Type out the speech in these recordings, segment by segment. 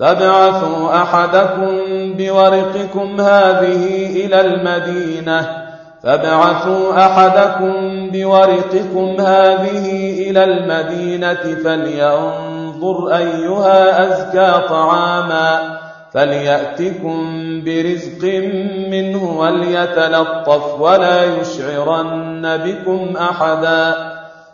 فابعثوا أحدكم بورقكم هذه إلى المدينة. فابعثوا أحدكم بورقكم هذه إلى المدينة فلينظر أيها أزكى طعاما. فليأتكم برزق منه وليتلطف ولا يشعرن بكم أحدا.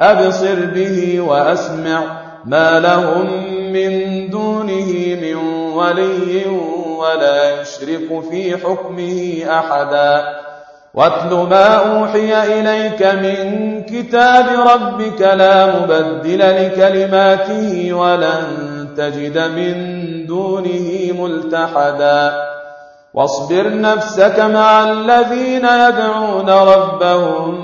أبصر به وأسمع ما لهم من دونه من ولي ولا يشرك في حكمه أحدا. واتل ما أوحي إليك من كتاب ربك لا مبدل لكلماته ولن تجد من دونه ملتحدا. واصبر نفسك مع الذين يدعون ربهم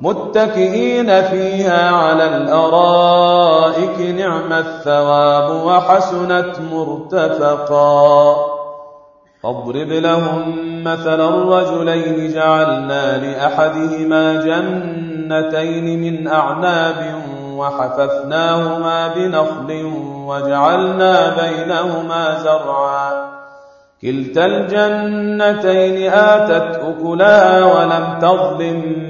متكئين فيها على الأرائك نعم الثواب وحسنت مرتفقا. فاضرب لهم مثل الرجلين جعلنا لأحدهما جنتين من أعناب وحففناهما بنخل وجعلنا بينهما زرعا. كلتا الجنتين آتت أكلها ولم تظلم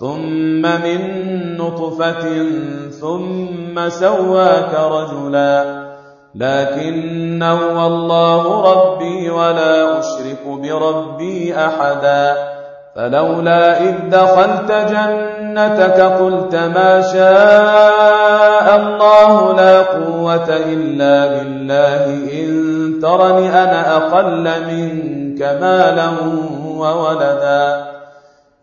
ثم من نطفة ثم سواك رجلا. لكن هو الله ربي ولا أشرك بربي أحدا. فلولا إذ دخلت جنتك قلت ما شاء الله لا قوة إلا بالله. إن ترني أنا أقل منك مالا وولدا.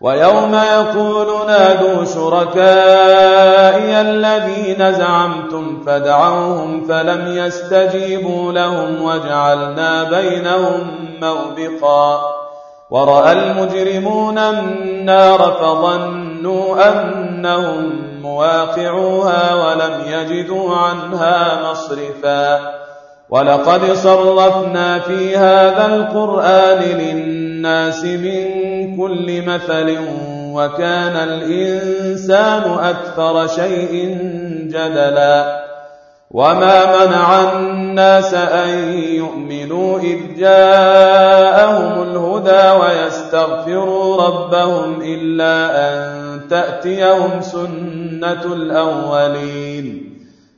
ويوم يقول نادوا شركائي الذين زعمتم فدعوهم فلم يستجيبوا لهم وجعلنا بينهم موبقا ورأى المجرمون النار فظنوا أنهم مواقعوها ولم يجدوا عنها مصرفا. ولقد صرفنا في هذا القرآن للناس من كل مثل وكان الإنسان أكثر شيء جدلا وما منع الناس أن يؤمنوا إذ جاءهم الهدى ويستغفروا ربهم إلا أن تأتيهم سنة الأولين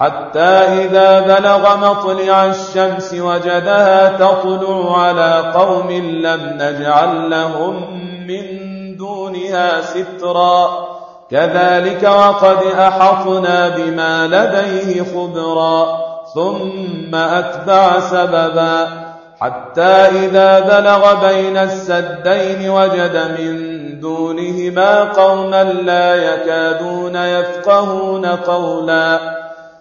حتى إذا بلغ مطلع الشمس وجدها تطلع على قوم لم نجعل لهم من دونها سترا. كذلك وقد أحطنا بما لديه خبرا. ثم أتبع سببا. حتى إذا بلغ بين السدين وجد من دونهما قوما لا يكادون يفقهون قولا.